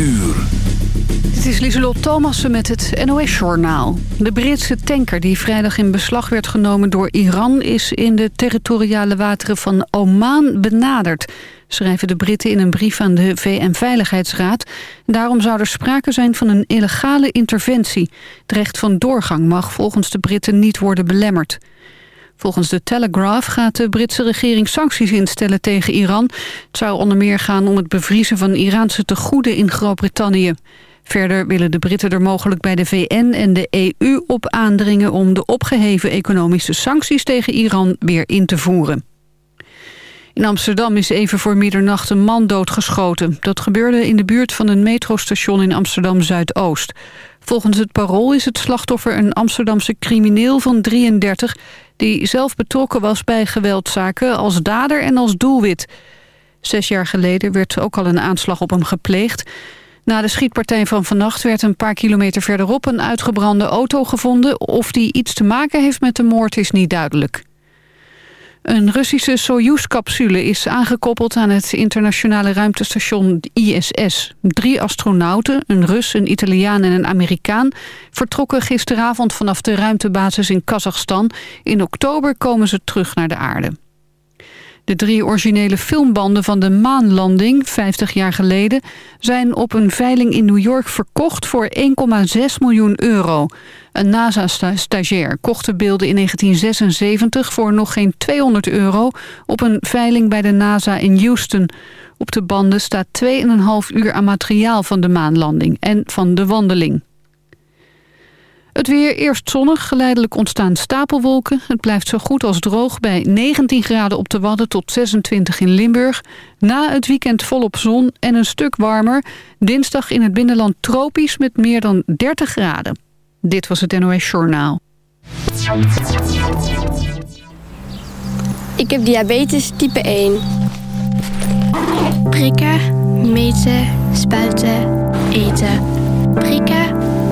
uur. Dit is Lieselot Thomassen met het NOS-journaal. De Britse tanker die vrijdag in beslag werd genomen door Iran... is in de territoriale wateren van Oman benaderd... schrijven de Britten in een brief aan de VN-veiligheidsraad. Daarom zou er sprake zijn van een illegale interventie. Het recht van doorgang mag volgens de Britten niet worden belemmerd. Volgens de Telegraph gaat de Britse regering sancties instellen tegen Iran. Het zou onder meer gaan om het bevriezen van Iraanse tegoeden in Groot-Brittannië. Verder willen de Britten er mogelijk bij de VN en de EU op aandringen... om de opgeheven economische sancties tegen Iran weer in te voeren. In Amsterdam is even voor middernacht een man doodgeschoten. Dat gebeurde in de buurt van een metrostation in Amsterdam-Zuidoost. Volgens het parool is het slachtoffer een Amsterdamse crimineel van 33... die zelf betrokken was bij geweldzaken als dader en als doelwit. Zes jaar geleden werd ook al een aanslag op hem gepleegd. Na de schietpartij van vannacht werd een paar kilometer verderop... een uitgebrande auto gevonden. Of die iets te maken heeft met de moord is niet duidelijk. Een Russische Soyuz-capsule is aangekoppeld aan het internationale ruimtestation ISS. Drie astronauten, een Rus, een Italiaan en een Amerikaan... vertrokken gisteravond vanaf de ruimtebasis in Kazachstan. In oktober komen ze terug naar de aarde. De drie originele filmbanden van de maanlanding, 50 jaar geleden... zijn op een veiling in New York verkocht voor 1,6 miljoen euro. Een NASA-stagiair kocht de beelden in 1976 voor nog geen 200 euro... op een veiling bij de NASA in Houston. Op de banden staat 2,5 uur aan materiaal van de maanlanding en van de wandeling. Het weer eerst zonnig, geleidelijk ontstaan stapelwolken. Het blijft zo goed als droog bij 19 graden op de Wadden tot 26 in Limburg. Na het weekend volop zon en een stuk warmer. Dinsdag in het binnenland tropisch met meer dan 30 graden. Dit was het NOS Journaal. Ik heb diabetes type 1. Prikken, meten, spuiten, eten. Prikken,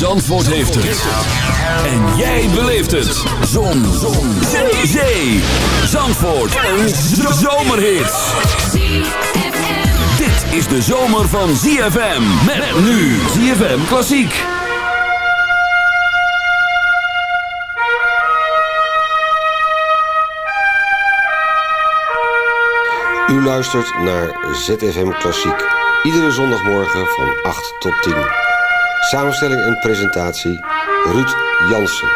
Zandvoort heeft het. En jij beleeft het. Zon. Zon. Zee. Zee. Zandvoort. Een zomerhit. Dit is de zomer van ZFM. Met nu ZFM Klassiek. U luistert naar ZFM Klassiek. Iedere zondagmorgen van 8 tot 10. Samenstelling en presentatie Ruud Jansen.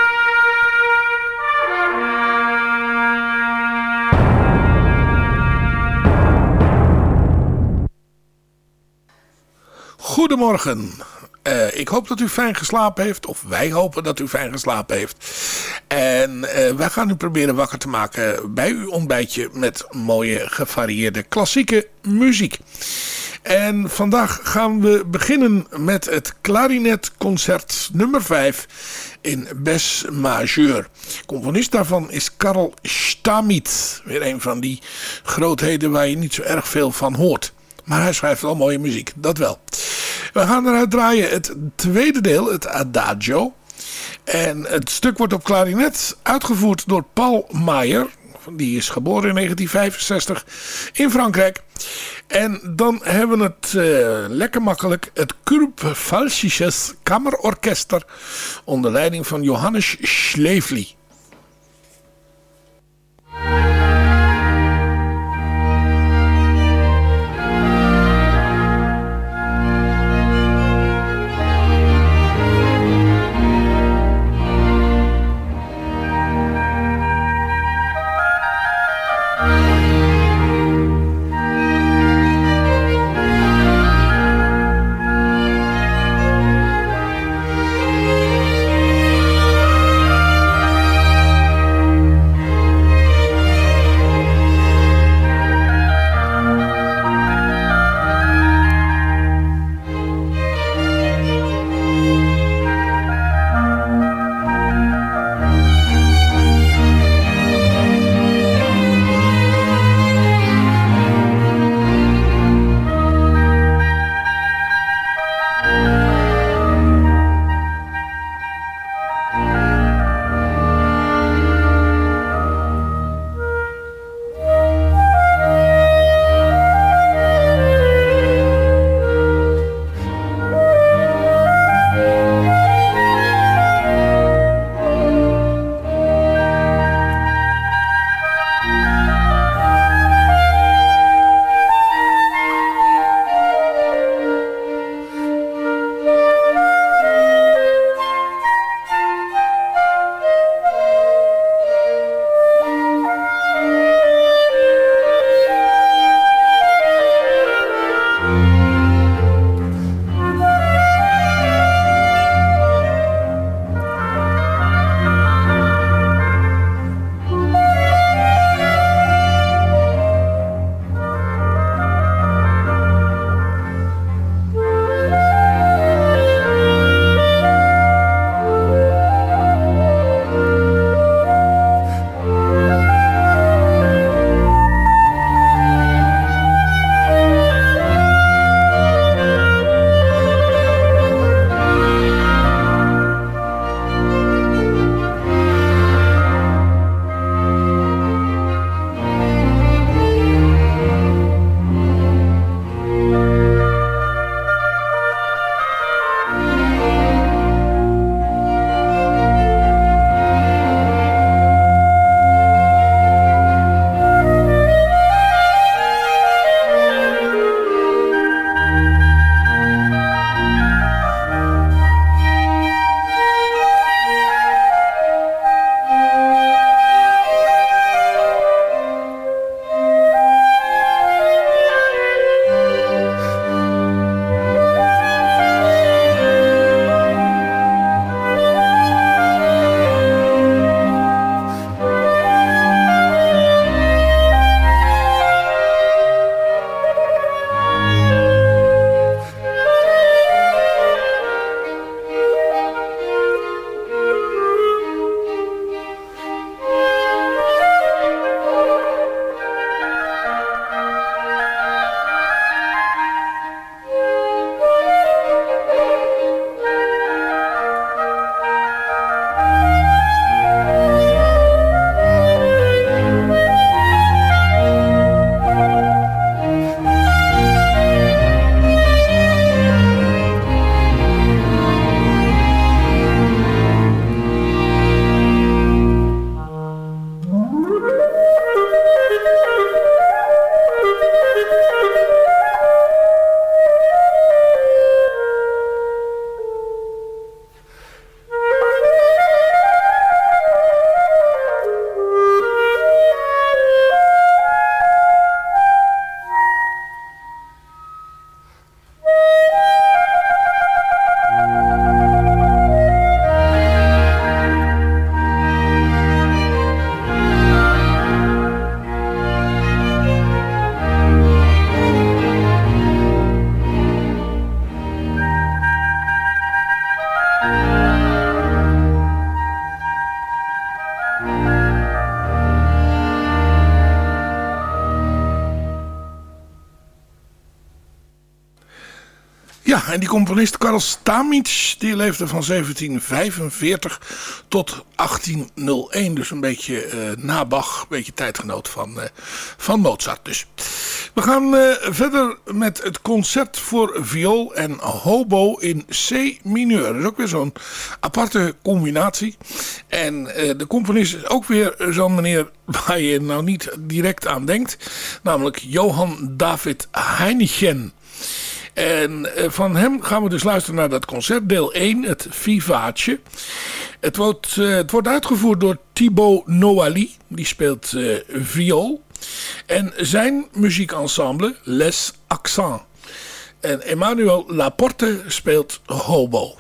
Goedemorgen. Uh, ik hoop dat u fijn geslapen heeft. Of wij hopen dat u fijn geslapen heeft. En uh, wij gaan u proberen wakker te maken bij uw ontbijtje met mooie gevarieerde klassieke muziek. En vandaag gaan we beginnen met het klarinetconcert nummer 5 in Bes Majeur. Componist daarvan is Karl Stamit. Weer een van die grootheden waar je niet zo erg veel van hoort. Maar hij schrijft wel mooie muziek, dat wel. We gaan eruit draaien het tweede deel, het Adagio. En het stuk wordt op klarinet uitgevoerd door Paul Mayer. Die is geboren in 1965 in Frankrijk. En dan hebben we het uh, lekker makkelijk. Het Kurpfalsisches Kammerorkester onder leiding van Johannes Schleefli. Componist Karl Stamic, die leefde van 1745 tot 1801. Dus een beetje uh, na Bach, een beetje tijdgenoot van, uh, van Mozart dus. We gaan uh, verder met het concert voor viool en hobo in C mineur. Dat is ook weer zo'n aparte combinatie. En de componist is ook weer zo'n meneer waar je nou niet direct aan denkt. Namelijk Johan David Heinichen. En eh, van hem gaan we dus luisteren naar dat concert. Deel 1, het Vivaatje. Het wordt, uh, het wordt uitgevoerd door Thibaut Noali. Die speelt uh, viool. En zijn muziekensemble Les Accents. En Emmanuel Laporte speelt hobo.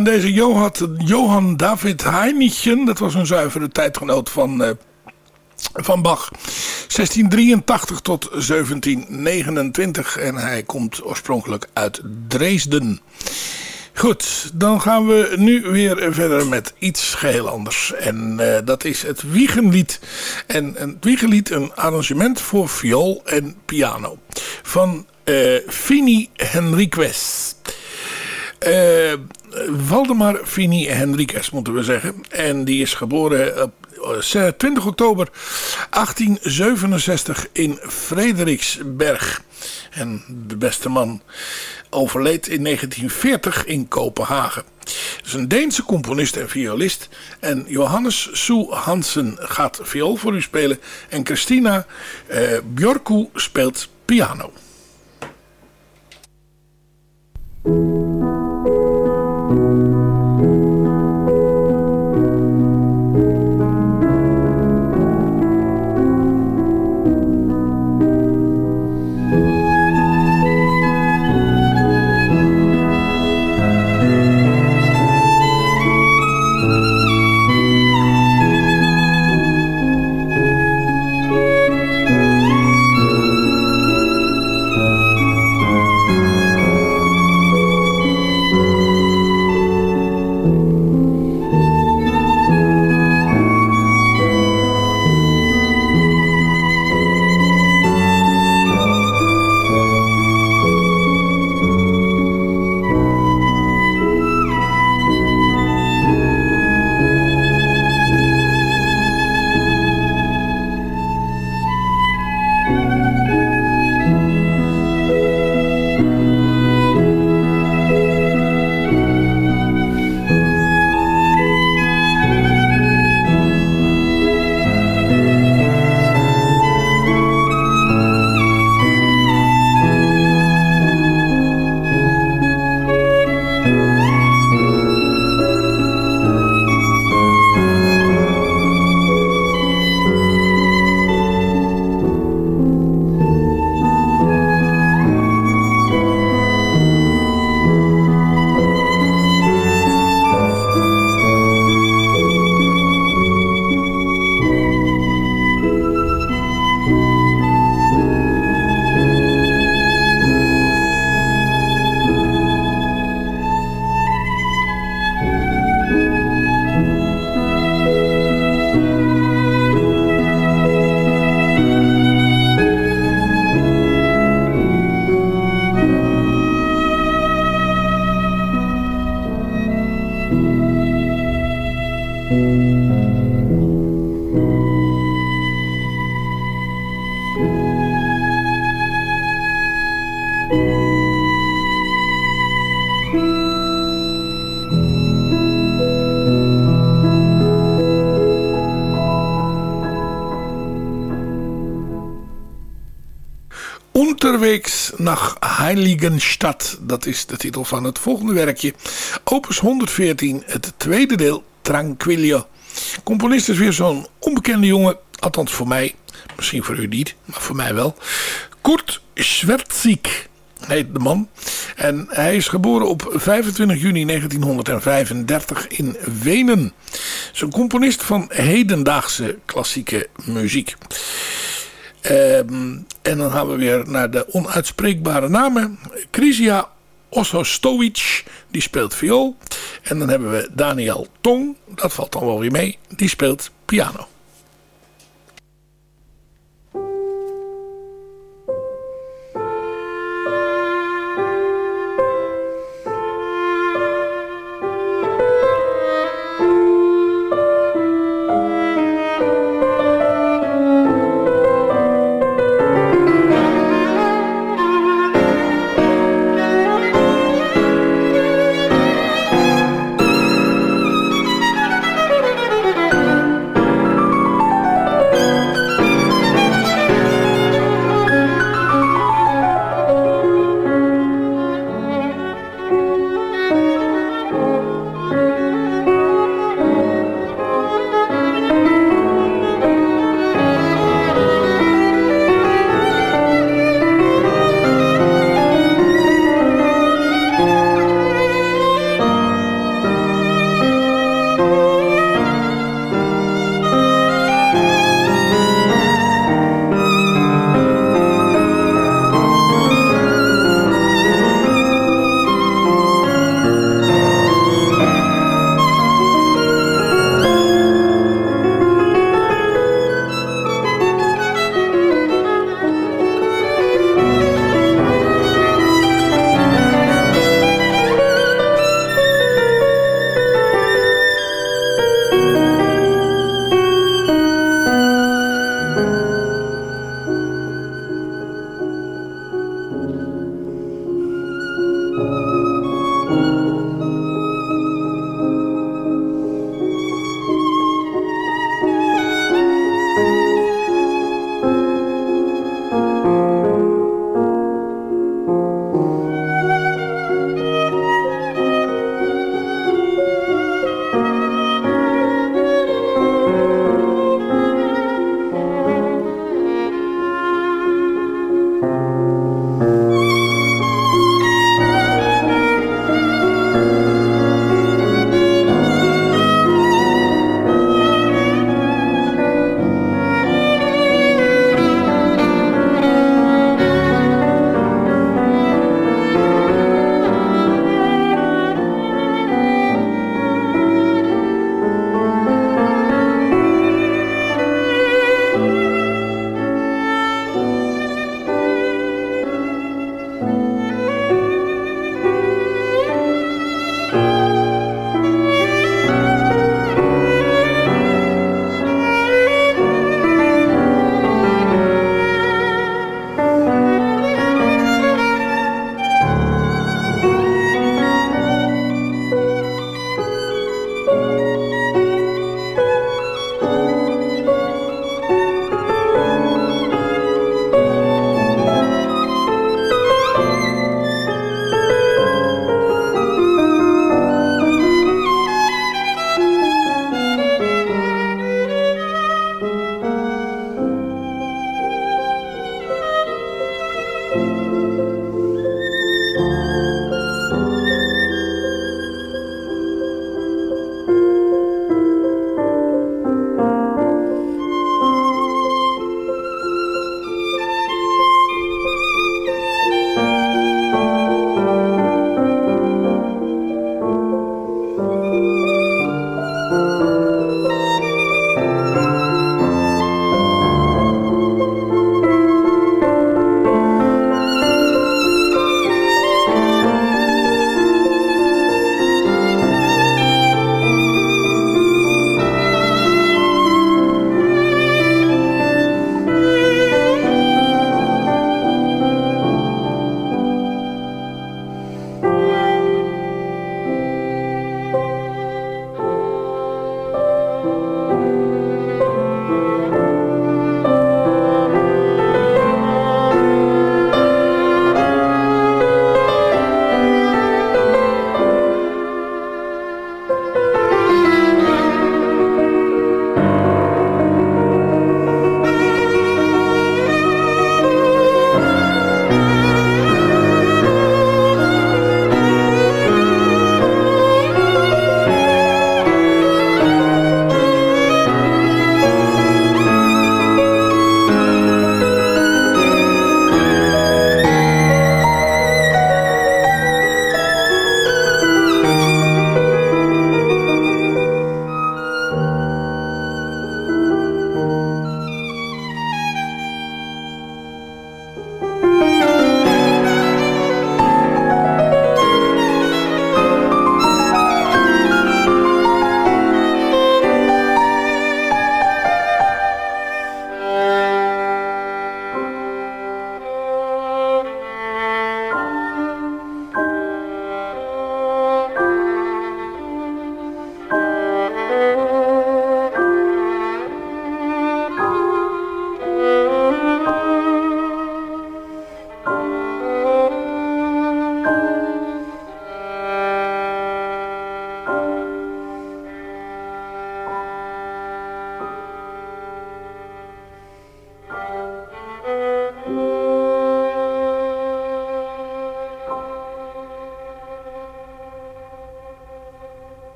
En deze Johan David Heinichen, dat was een zuivere tijdgenoot van, uh, van Bach. 1683 tot 1729 en hij komt oorspronkelijk uit Dresden. Goed, dan gaan we nu weer verder met iets geheel anders. En uh, dat is het Wiegenlied. En het Wiegenlied, een arrangement voor viool en piano. Van uh, Fini Henriques. Uh, Waldemar Fini Henriques, moeten we zeggen. En die is geboren op 20 eh, oktober 1867 in Frederiksberg. En de beste man overleed in 1940 in Kopenhagen. Is een Deense componist en violist. En Johannes Soe Hansen gaat viool voor u spelen. En Christina eh, Bjorku speelt piano. Unterwegs nach Heiligenstadt. Dat is de titel van het volgende werkje. Opus 114, het tweede deel, Tranquillo. Componist is weer zo'n onbekende jongen. Althans voor mij. Misschien voor u niet, maar voor mij wel. Kurt Schwertzik heet de man. En hij is geboren op 25 juni 1935 in Wenen. Is een componist van hedendaagse klassieke muziek. Um, en dan gaan we weer naar de onuitspreekbare namen. Krisia Osostovic, die speelt viool. En dan hebben we Daniel Tong, dat valt dan wel weer mee, die speelt piano.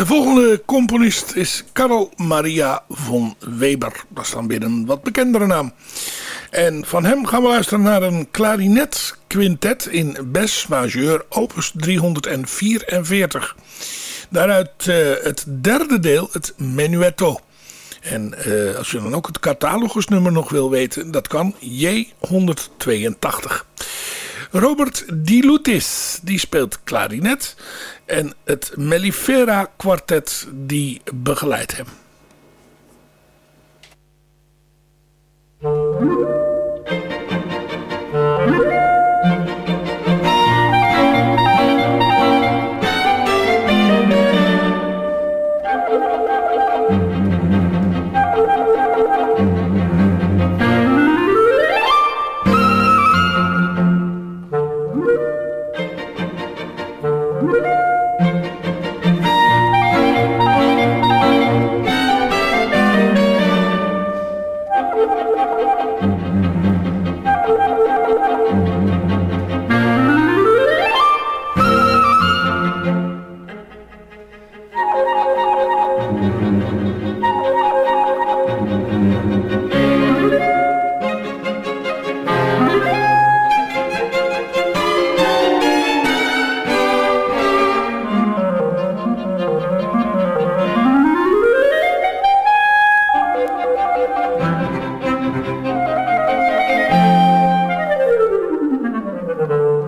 De volgende componist is Karl Maria von Weber. Dat is dan weer een wat bekendere naam. En van hem gaan we luisteren naar een klarinet quintet in Bes majeur opus 344. Daaruit uh, het derde deel, het menuetto. En uh, als je dan ook het catalogusnummer nog wil weten, dat kan J182. Robert Di Lutis, die speelt klarinet. En het Mellifera kwartet, die begeleidt hem.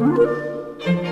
Mm-hmm.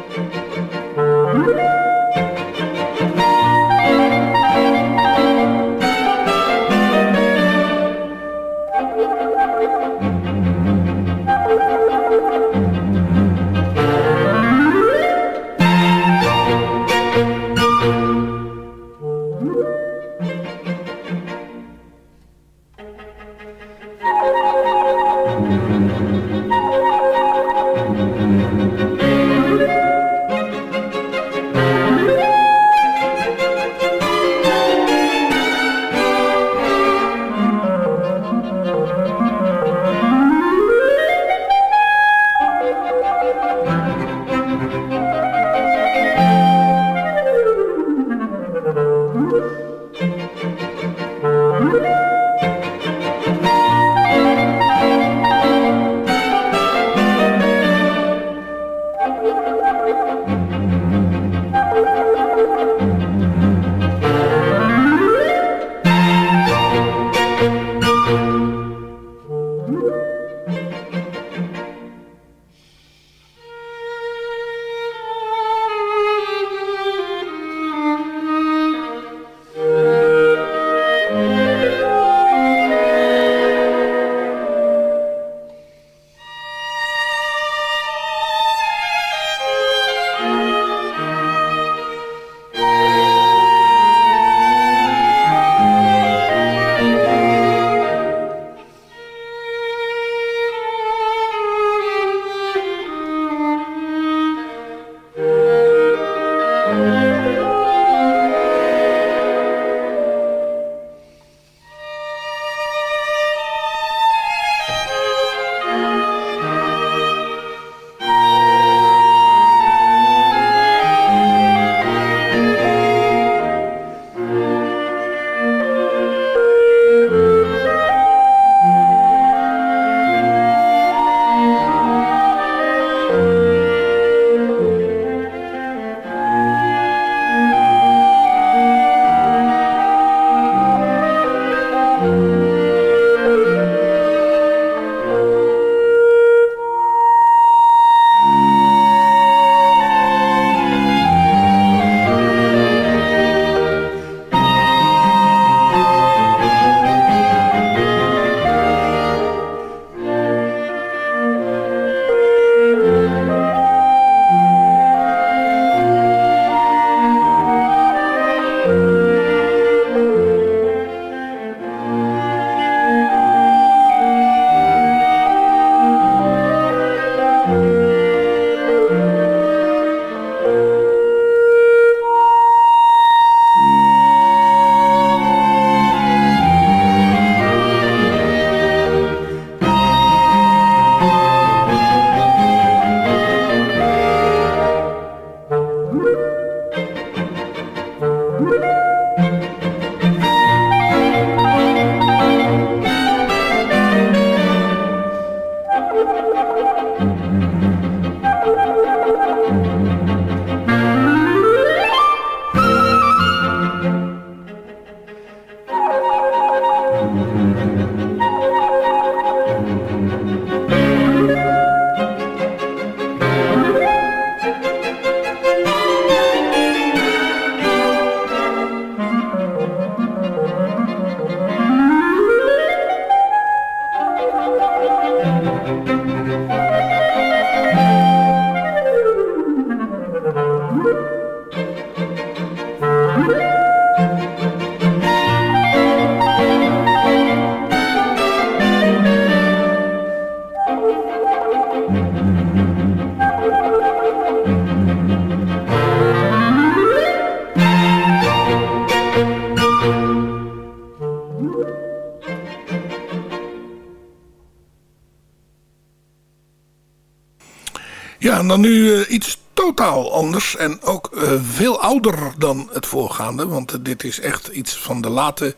Dan nu uh, iets totaal anders en ook uh, veel ouder dan het voorgaande. Want uh, dit is echt iets van de late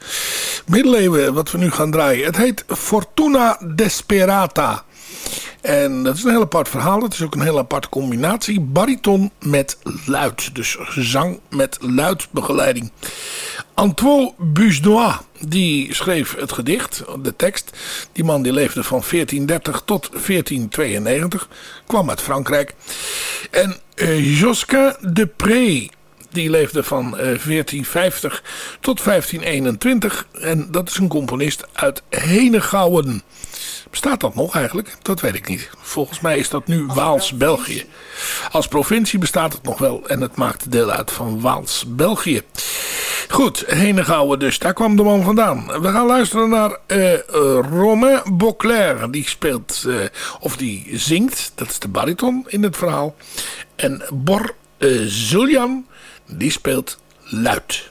middeleeuwen wat we nu gaan draaien. Het heet Fortuna Desperata. En dat is een heel apart verhaal. Het is ook een heel aparte combinatie. Bariton met luid. Dus zang met luidbegeleiding. Antoine Busnois, die schreef het gedicht, de tekst. Die man die leefde van 1430 tot 1492. Kwam uit Frankrijk. En uh, Josquin de Pré, die leefde van uh, 1450 tot 1521. En dat is een componist uit Henegouwen. Bestaat dat nog eigenlijk? Dat weet ik niet. Volgens mij is dat nu Waals-België. Als provincie bestaat het nog wel en het maakt deel uit van Waals-België. Goed, Henegouwen dus. Daar kwam de man vandaan. We gaan luisteren naar uh, Romain Beauclair. Die speelt, uh, of die zingt. Dat is de bariton in het verhaal. En Bor uh, Zuljan, die speelt luid.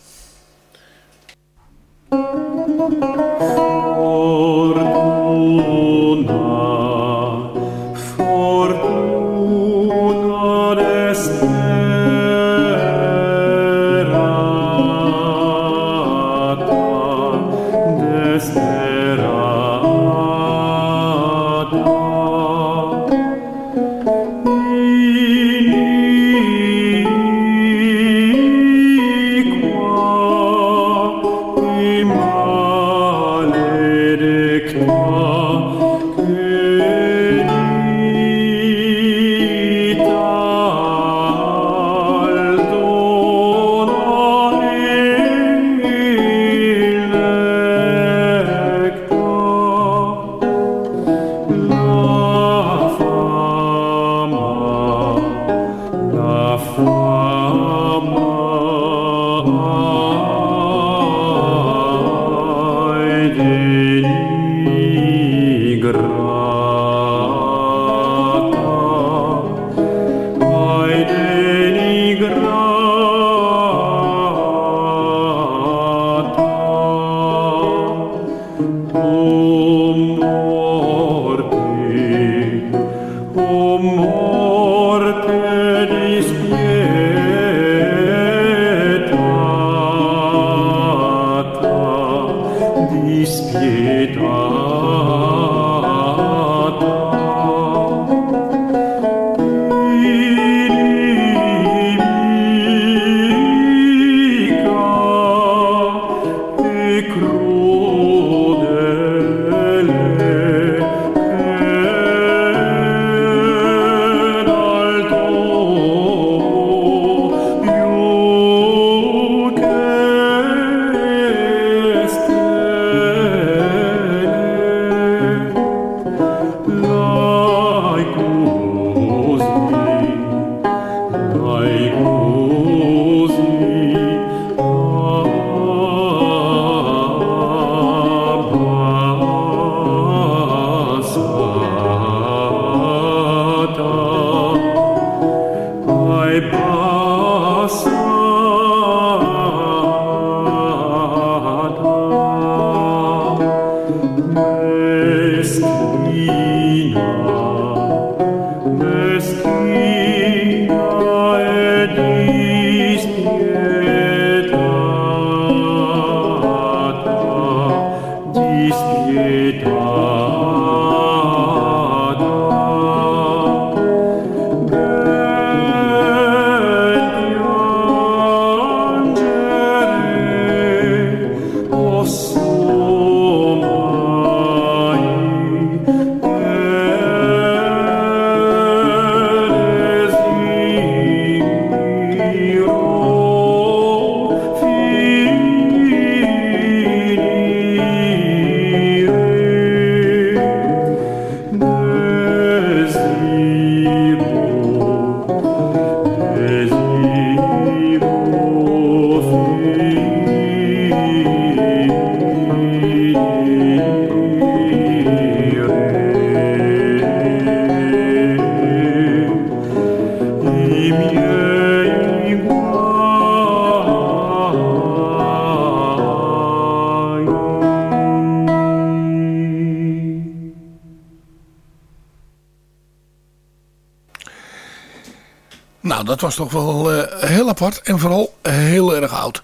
Dat was toch wel uh, heel apart en vooral heel erg oud.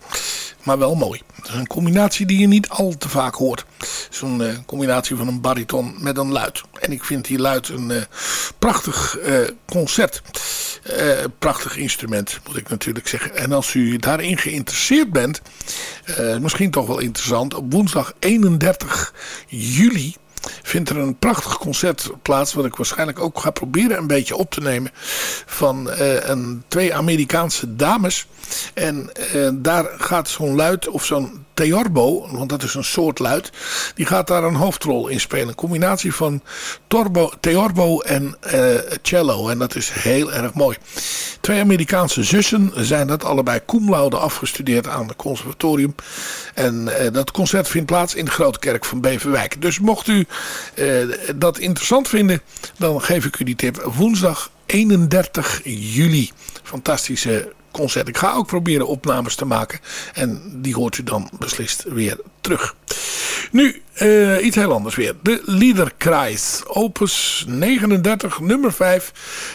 Maar wel mooi. Dat is een combinatie die je niet al te vaak hoort. Zo'n uh, combinatie van een bariton met een luid. En ik vind die luid een uh, prachtig concert. prachtig instrument, moet ik natuurlijk zeggen. En als u daarin geïnteresseerd bent, misschien toch wel interessant. Op woensdag 31 juli vindt er een prachtig concert plaats. Wat ik waarschijnlijk ook ga proberen een beetje op te nemen. Van uh, een, twee Amerikaanse dames. En uh, daar gaat zo'n luid of zo'n Theorbo, want dat is een soort luid, die gaat daar een hoofdrol in spelen. Een combinatie van torbo, Theorbo en uh, cello. En dat is heel erg mooi. Twee Amerikaanse zussen zijn dat allebei cum afgestudeerd aan het conservatorium. En uh, dat concert vindt plaats in de Grote Kerk van Beverwijk. Dus mocht u uh, dat interessant vinden, dan geef ik u die tip. Woensdag 31 juli. Fantastische Ik ga ook proberen opnames te maken. En die hoort u dan beslist weer terug. Nu, uh, iets heel anders weer. De Liederkreis. Opus 39, nummer 5.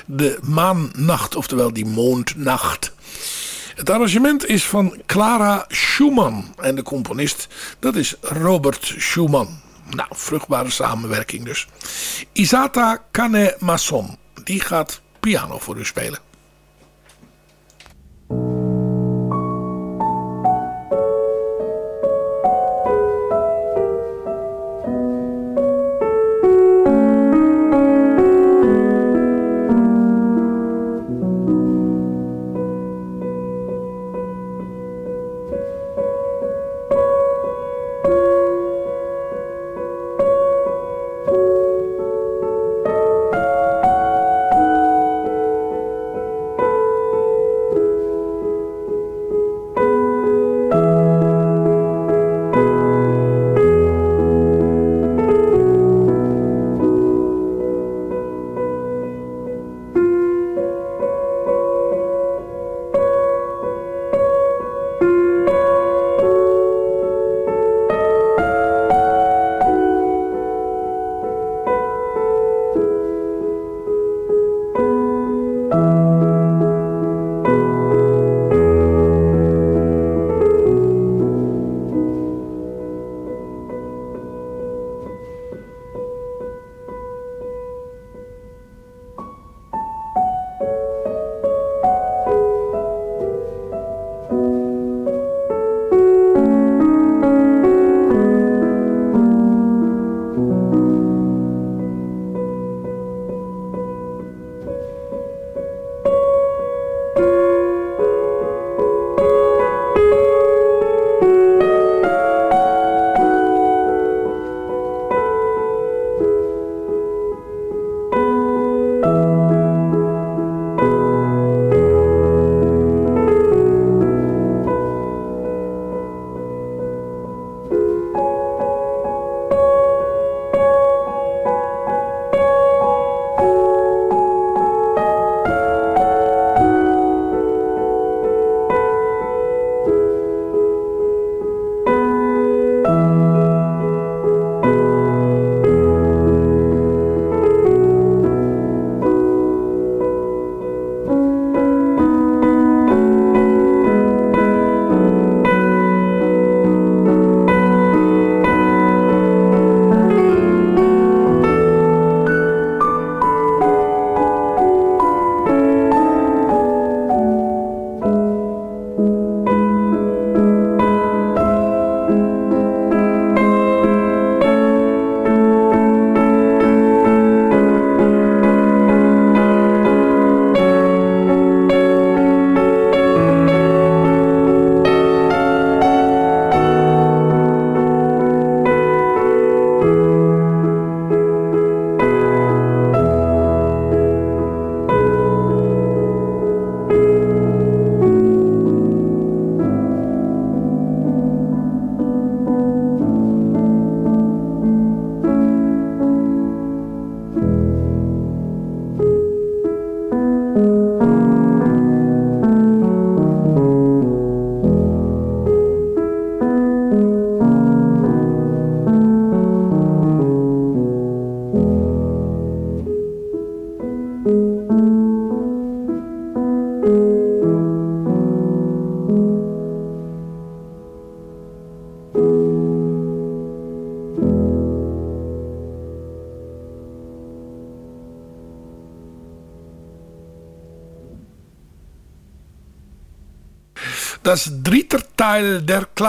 De maannacht, oftewel die moondnacht. Het arrangement is van Clara Schumann. En de componist, dat is Robert Schumann. Nou, vruchtbare samenwerking dus. Isata Kane Masson. Die gaat piano voor u spelen. Dat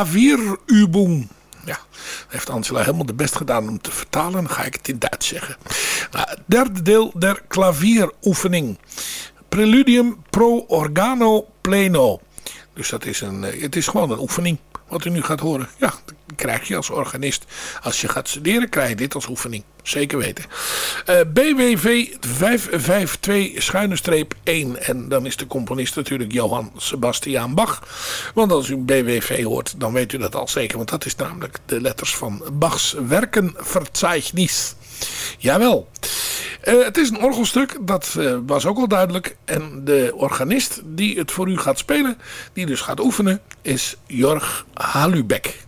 Klavierübung. Ja, heeft Angela helemaal de best gedaan om te vertalen. Dan ga ik het in Duits zeggen. Nou, derde deel der klavieroefening. Preludium pro organo pleno. Dus dat is een, eh, het is gewoon een oefening wat u nu gaat horen. Ja, krijg je als organist. Als je gaat studeren krijg je dit als oefening. Zeker weten. Uh, BWV 552 schuine streep 1. En dan is de componist natuurlijk Johann Sebastian Bach. Want als u BWV hoort, dan weet u dat al zeker. Want dat is namelijk de letters van Bachs Werkenverzeichnis. Jawel. Uh, het is een orgelstuk, dat uh, was ook al duidelijk. En de organist die het voor u gaat spelen, die dus gaat oefenen, is Jorg Halubeck.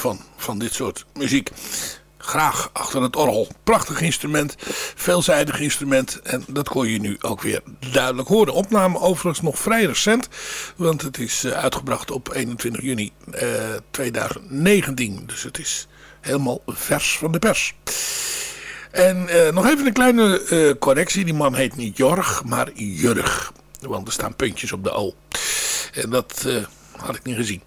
Ervan, van dit soort muziek. Graag achter het orgel. Prachtig instrument, veelzijdig instrument. En dat kon je nu ook weer duidelijk horen. Opname overigens nog vrij recent. Want het is eh, uitgebracht op 21 juni eh, 2019. Dus het is helemaal vers van de pers. En eh, nog even een kleine eh, correctie. Die man heet niet Jorg, maar Jurg. Want er staan puntjes op de O. En dat eh, had ik niet gezien.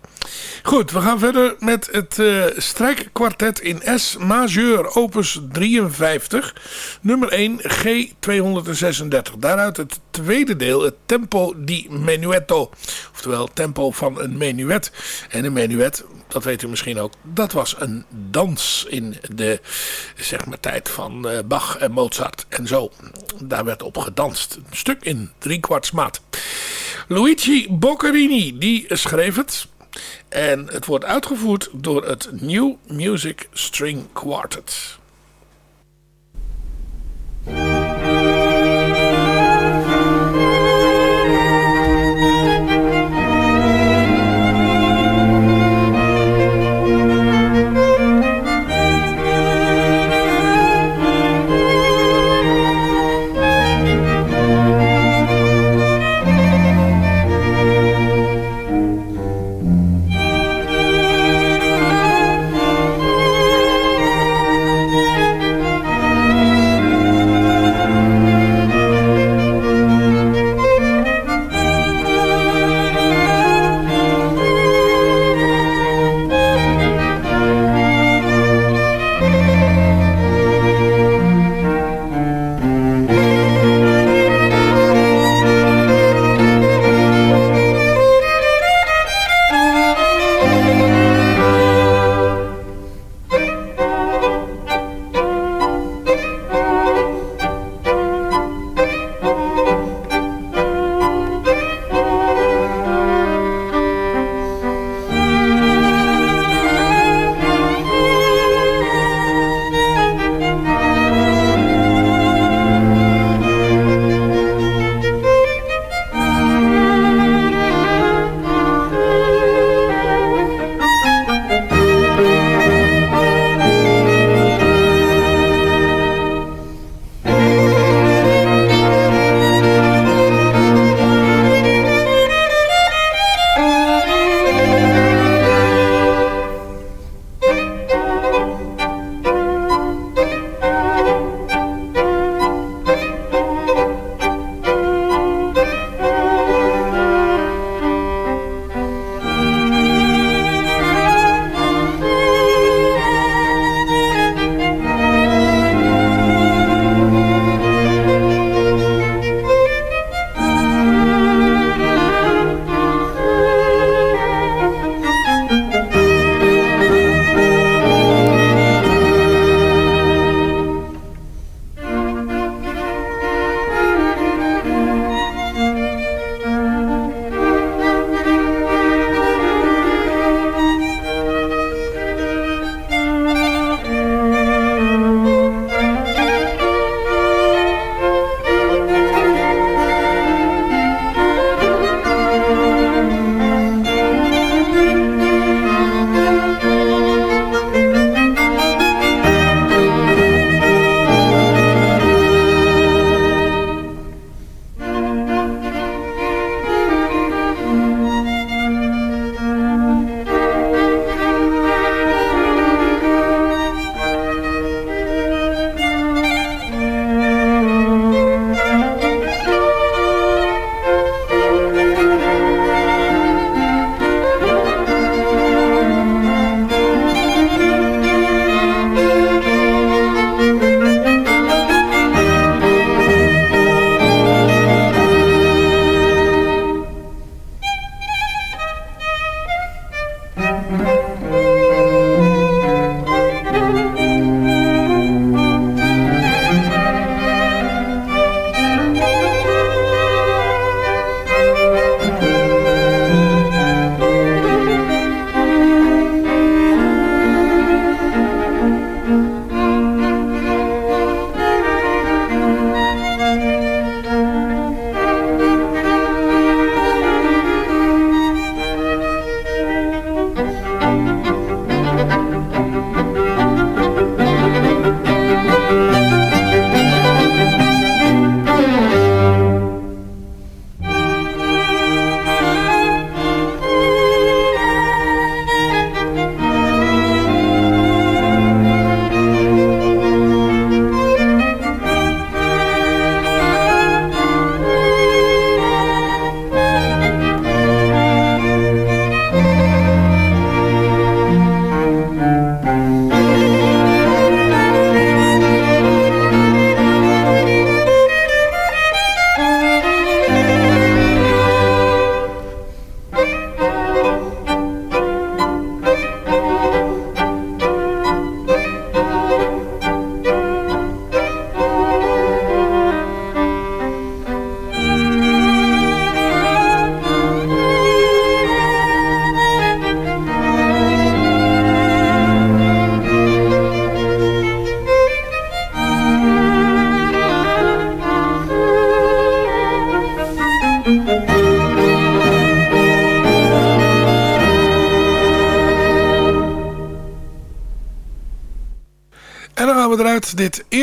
Goed, we gaan verder met het uh, strijkkwartet in S majeur opus 53, nummer 1 G236. Daaruit het tweede deel, het tempo di menuetto, oftewel tempo van een menuet. En een menuet, dat weet u misschien ook, dat was een dans in de zeg maar, tijd van uh, Bach en Mozart en zo. Daar werd op gedanst, een stuk in driekwartsmaat. Luigi Boccherini, die schreef het. En het wordt uitgevoerd door het New Music String Quartet.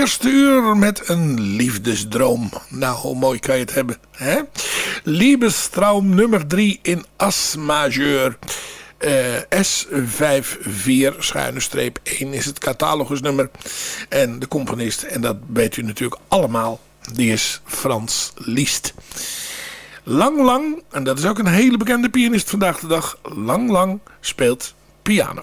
Eerste uur met een liefdesdroom. Nou, hoe mooi kan je het hebben, hè? Liebestraum nummer 3 in As majeur. Uh, S54 schuine streep 1 is het catalogusnummer. En de componist, en dat weet u natuurlijk allemaal, die is Frans Liszt. Lang Lang, en dat is ook een hele bekende pianist vandaag de dag, Lang Lang speelt piano.